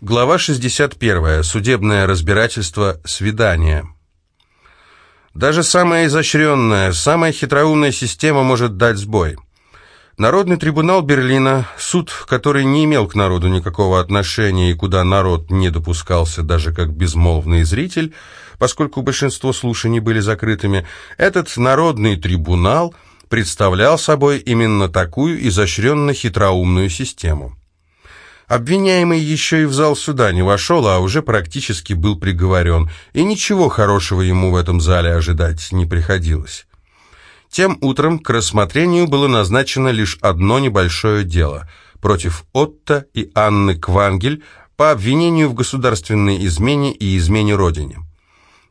Глава 61. Судебное разбирательство. Свидание. Даже самая изощренная, самая хитроумная система может дать сбой. Народный трибунал Берлина, суд, который не имел к народу никакого отношения и куда народ не допускался даже как безмолвный зритель, поскольку большинство слушаний были закрытыми, этот народный трибунал представлял собой именно такую изощренно-хитроумную систему. Обвиняемый еще и в зал суда не вошел, а уже практически был приговорен, и ничего хорошего ему в этом зале ожидать не приходилось. Тем утром к рассмотрению было назначено лишь одно небольшое дело против Отто и Анны Квангель по обвинению в государственной измене и измене Родине.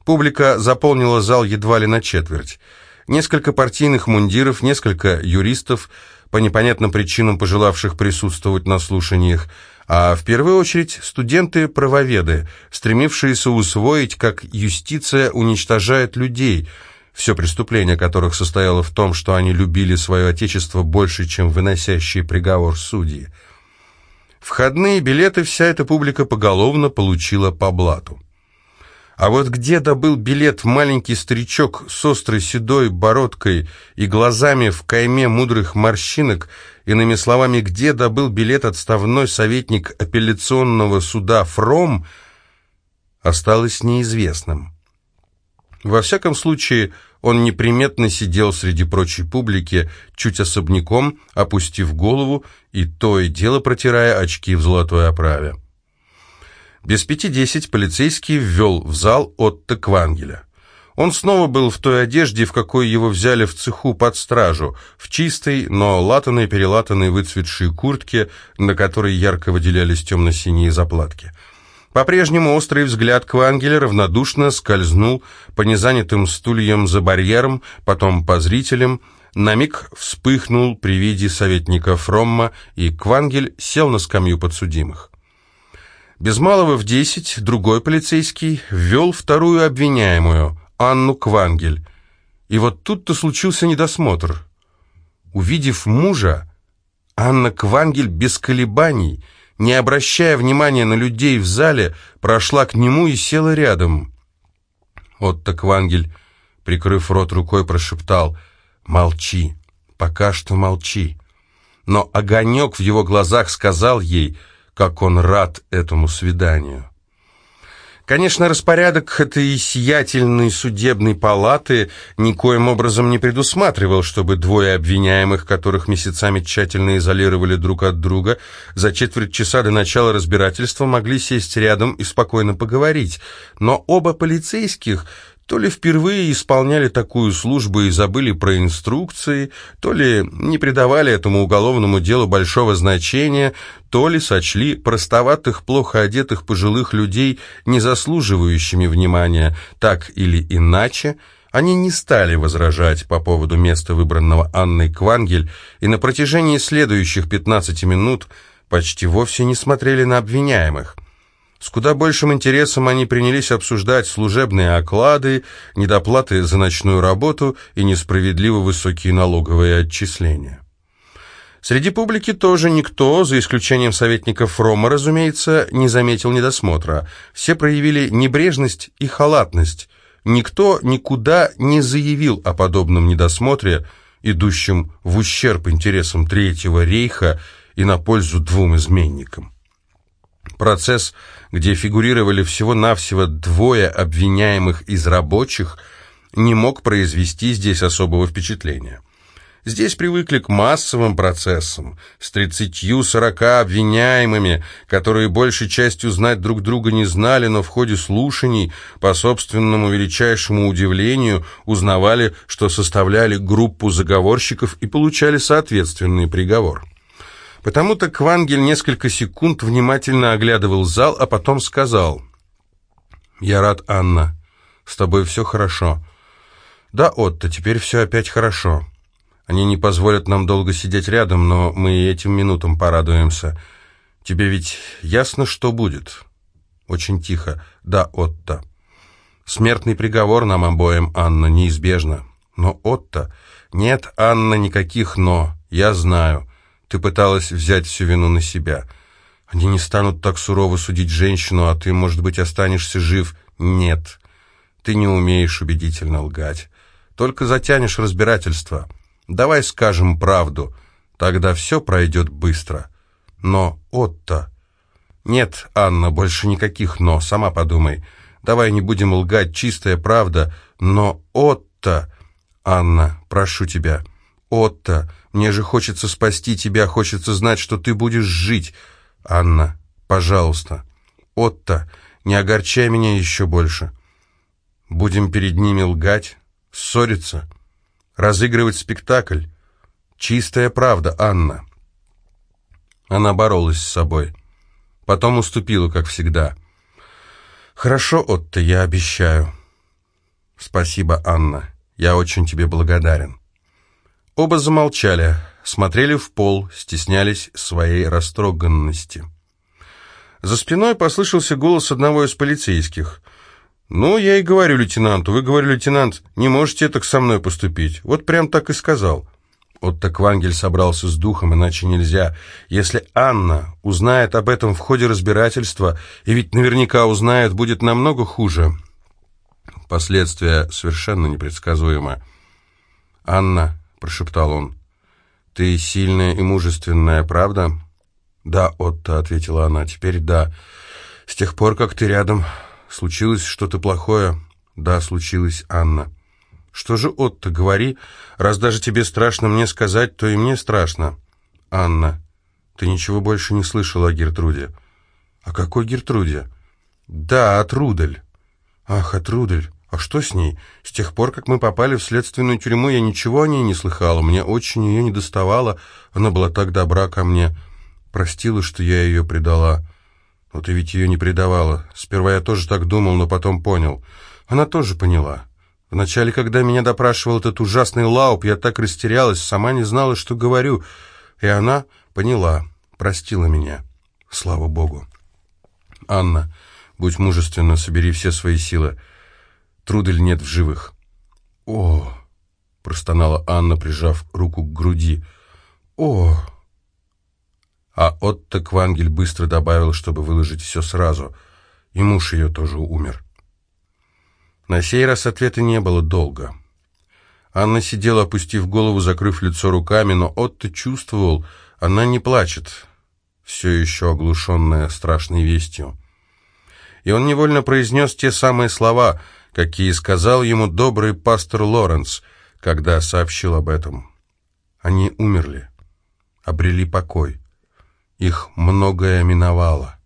Публика заполнила зал едва ли на четверть. Несколько партийных мундиров, несколько юристов – по непонятным причинам пожелавших присутствовать на слушаниях, а в первую очередь студенты-правоведы, стремившиеся усвоить, как юстиция уничтожает людей, все преступление которых состояло в том, что они любили свое отечество больше, чем выносящие приговор судьи. Входные билеты вся эта публика поголовно получила по блату. А вот где добыл билет маленький старичок с острой седой бородкой и глазами в кайме мудрых морщинок, иными словами, где добыл билет отставной советник апелляционного суда Фром, осталось неизвестным. Во всяком случае, он неприметно сидел среди прочей публики, чуть особняком, опустив голову и то и дело протирая очки в золотой оправе. Без пяти десять полицейский ввел в зал Отто Квангеля. Он снова был в той одежде, в какой его взяли в цеху под стражу, в чистой, но латаной-перелатанной выцветшей куртке, на которой ярко выделялись темно-синие заплатки. По-прежнему острый взгляд Квангеля равнодушно скользнул по незанятым стульям за барьером, потом по зрителям, на миг вспыхнул при виде советника Фромма, и Квангель сел на скамью подсудимых. Без малого в десять другой полицейский ввел вторую обвиняемую, Анну Квангель. И вот тут-то случился недосмотр. Увидев мужа, Анна Квангель без колебаний, не обращая внимания на людей в зале, прошла к нему и села рядом. Отто Квангель, прикрыв рот рукой, прошептал «Молчи, пока что молчи». Но огонек в его глазах сказал ей – как он рад этому свиданию. Конечно, распорядок этой сиятельной судебной палаты никоим образом не предусматривал, чтобы двое обвиняемых, которых месяцами тщательно изолировали друг от друга, за четверть часа до начала разбирательства могли сесть рядом и спокойно поговорить. Но оба полицейских то ли впервые исполняли такую службу и забыли про инструкции, то ли не придавали этому уголовному делу большого значения, то ли сочли простоватых, плохо одетых пожилых людей не заслуживающими внимания, так или иначе, они не стали возражать по поводу места, выбранного Анной Квангель, и на протяжении следующих 15 минут почти вовсе не смотрели на обвиняемых – с куда большим интересом они принялись обсуждать служебные оклады, недоплаты за ночную работу и несправедливо высокие налоговые отчисления. Среди публики тоже никто, за исключением советников Рома, разумеется, не заметил недосмотра. Все проявили небрежность и халатность. Никто никуда не заявил о подобном недосмотре, идущем в ущерб интересам Третьего рейха и на пользу двум изменникам. Процесс, где фигурировали всего-навсего двое обвиняемых из рабочих, не мог произвести здесь особого впечатления. Здесь привыкли к массовым процессам, с тридцатью-сорока обвиняемыми, которые большей частью знать друг друга не знали, но в ходе слушаний, по собственному величайшему удивлению, узнавали, что составляли группу заговорщиков и получали соответственный приговор. Потому-то Квангель несколько секунд внимательно оглядывал зал, а потом сказал, «Я рад, Анна. С тобой все хорошо». «Да, Отто, теперь все опять хорошо. Они не позволят нам долго сидеть рядом, но мы этим минутам порадуемся. Тебе ведь ясно, что будет?» Очень тихо. «Да, Отто. Смертный приговор нам обоим, Анна, неизбежно. Но, Отто, нет, Анна, никаких «но». Я знаю». Ты пыталась взять всю вину на себя. Они не станут так сурово судить женщину, а ты, может быть, останешься жив. Нет, ты не умеешь убедительно лгать. Только затянешь разбирательство. Давай скажем правду, тогда все пройдет быстро. Но, Отто... Нет, Анна, больше никаких «но», сама подумай. Давай не будем лгать, чистая правда. Но, Отто... Анна, прошу тебя... Отто, мне же хочется спасти тебя, хочется знать, что ты будешь жить. Анна, пожалуйста. Отто, не огорчай меня еще больше. Будем перед ними лгать, ссориться, разыгрывать спектакль. Чистая правда, Анна. Она боролась с собой. Потом уступила, как всегда. «Хорошо, Отто, я обещаю». «Спасибо, Анна. Я очень тебе благодарен». Оба замолчали, смотрели в пол, стеснялись своей растроганности. За спиной послышался голос одного из полицейских. «Ну, я и говорю лейтенанту. Вы, говорю, лейтенант, не можете так со мной поступить. Вот прям так и сказал». Отто Квангель собрался с духом, иначе нельзя. Если Анна узнает об этом в ходе разбирательства, и ведь наверняка узнает, будет намного хуже. Последствия совершенно непредсказуемы. «Анна, — прошептал он. «Ты сильная и мужественная, правда?» «Да, Отто», — ответила она, — «теперь да. С тех пор, как ты рядом, случилось что-то плохое?» «Да, случилось, Анна». «Что же, Отто, говори, раз даже тебе страшно мне сказать, то и мне страшно». «Анна, ты ничего больше не слышала о Гертруде». «О какой Гертруде?» «Да, от Рудель». «Ах, от Рудель. А что с ней? С тех пор, как мы попали в следственную тюрьму, я ничего о ней не слыхала. Мне очень ее не доставало. Она была так добра ко мне. Простила, что я ее предала. Но ты ведь ее не предавала. Сперва я тоже так думал, но потом понял. Она тоже поняла. Вначале, когда меня допрашивал этот ужасный лауп, я так растерялась, сама не знала, что говорю. И она поняла, простила меня. Слава Богу. Анна, будь мужественна, собери все свои силы. Трудель нет в живых. «О!» — простонала Анна, прижав руку к груди. «О!» А Отто Квангель быстро добавил, чтобы выложить все сразу. И муж ее тоже умер. На сей раз ответа не было долго. Анна сидела, опустив голову, закрыв лицо руками, но Отто чувствовал, она не плачет, все еще оглушенная страшной вестью. И он невольно произнес те самые слова — какие сказал ему добрый пастор Лоренс, когда сообщил об этом. Они умерли, обрели покой. Их многое миновало.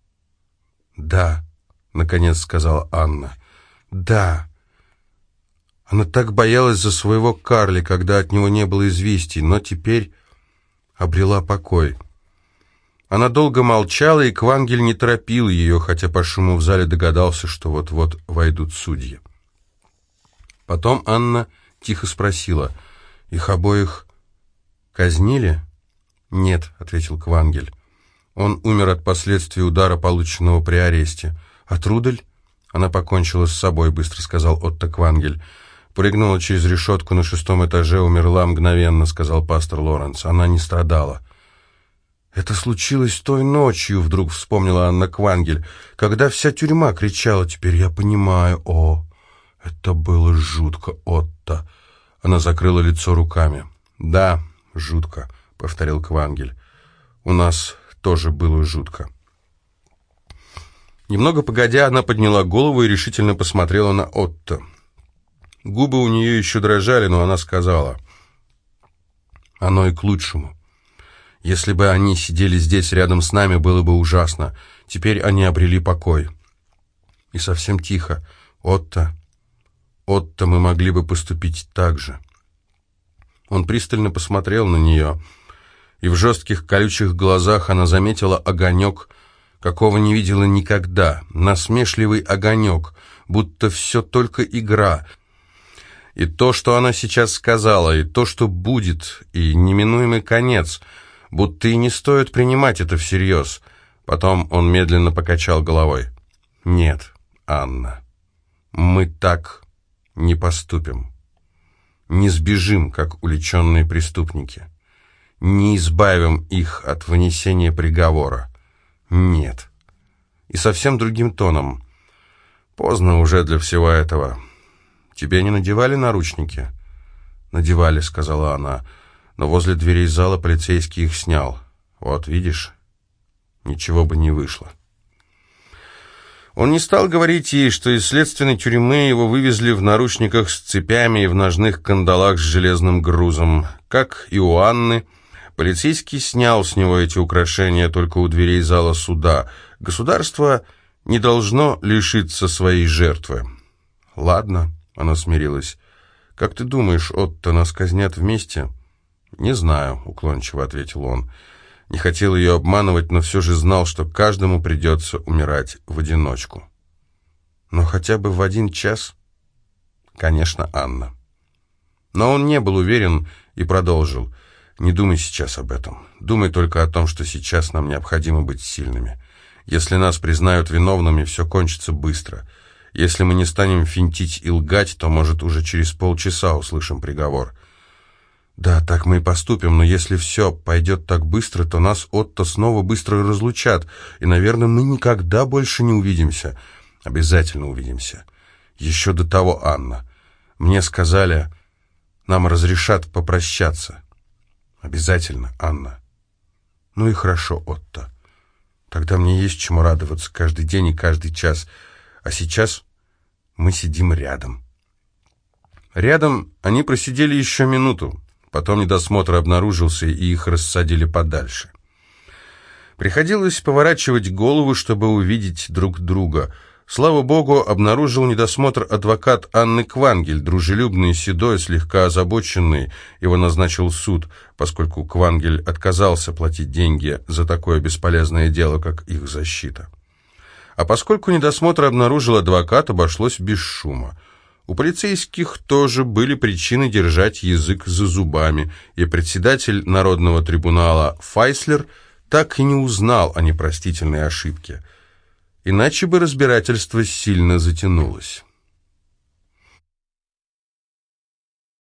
«Да», — наконец сказала Анна, — «да». Она так боялась за своего Карли, когда от него не было известий, но теперь обрела покой. Она долго молчала, и Квангель не торопил ее, хотя по шуму в зале догадался, что вот-вот войдут судьи. Потом Анна тихо спросила, «Их обоих казнили?» «Нет», — ответил Квангель. «Он умер от последствий удара, полученного при аресте. А Трудель?» «Она покончила с собой», — быстро сказал Отто Квангель. «Прыгнула через решетку на шестом этаже, умерла мгновенно», — сказал пастор Лоренс. «Она не страдала». «Это случилось той ночью», — вдруг вспомнила Анна Квангель, «когда вся тюрьма кричала, теперь я понимаю, о...» «Это было жутко, Отто!» Она закрыла лицо руками. «Да, жутко», — повторил Квангель. «У нас тоже было жутко». Немного погодя, она подняла голову и решительно посмотрела на Отто. Губы у нее еще дрожали, но она сказала, «Оно и к лучшему. Если бы они сидели здесь рядом с нами, было бы ужасно. Теперь они обрели покой». И совсем тихо, «Отто, Отто мы могли бы поступить так же. Он пристально посмотрел на нее, и в жестких колючих глазах она заметила огонек, какого не видела никогда, насмешливый огонек, будто все только игра. И то, что она сейчас сказала, и то, что будет, и неминуемый конец, будто и не стоит принимать это всерьез. Потом он медленно покачал головой. «Нет, Анна, мы так не поступим. Не сбежим, как уличенные преступники. Не избавим их от вынесения приговора. «Нет». И совсем другим тоном. «Поздно уже для всего этого. Тебе не надевали наручники?» «Надевали», — сказала она. «Но возле дверей зала полицейский их снял. Вот, видишь, ничего бы не вышло». Он не стал говорить ей, что из следственной тюрьмы его вывезли в наручниках с цепями и в ножных кандалах с железным грузом. Как и у Анны, полицейский снял с него эти украшения только у дверей зала суда. Государство не должно лишиться своей жертвы. «Ладно», — она смирилась. «Как ты думаешь, Отто, нас казнят вместе?» «Не знаю», — уклончиво ответил он. Не хотел ее обманывать, но все же знал, что каждому придется умирать в одиночку. Но хотя бы в один час? Конечно, Анна. Но он не был уверен и продолжил. Не думай сейчас об этом. Думай только о том, что сейчас нам необходимо быть сильными. Если нас признают виновными, все кончится быстро. Если мы не станем финтить и лгать, то, может, уже через полчаса услышим приговор. «Да, так мы и поступим, но если все пойдет так быстро, то нас Отто снова быстро разлучат, и, наверное, мы никогда больше не увидимся. Обязательно увидимся. Еще до того, Анна. Мне сказали, нам разрешат попрощаться. Обязательно, Анна. Ну и хорошо, Отто. Тогда мне есть чему радоваться каждый день и каждый час. А сейчас мы сидим рядом». Рядом они просидели еще минуту. Потом недосмотр обнаружился, и их рассадили подальше. Приходилось поворачивать голову, чтобы увидеть друг друга. Слава богу, обнаружил недосмотр адвокат Анны Квангель, дружелюбный, седой, слегка озабоченный. Его назначил суд, поскольку Квангель отказался платить деньги за такое бесполезное дело, как их защита. А поскольку недосмотр обнаружил адвокат, обошлось без шума. У полицейских тоже были причины держать язык за зубами, и председатель Народного трибунала Файслер так и не узнал о непростительной ошибке. Иначе бы разбирательство сильно затянулось.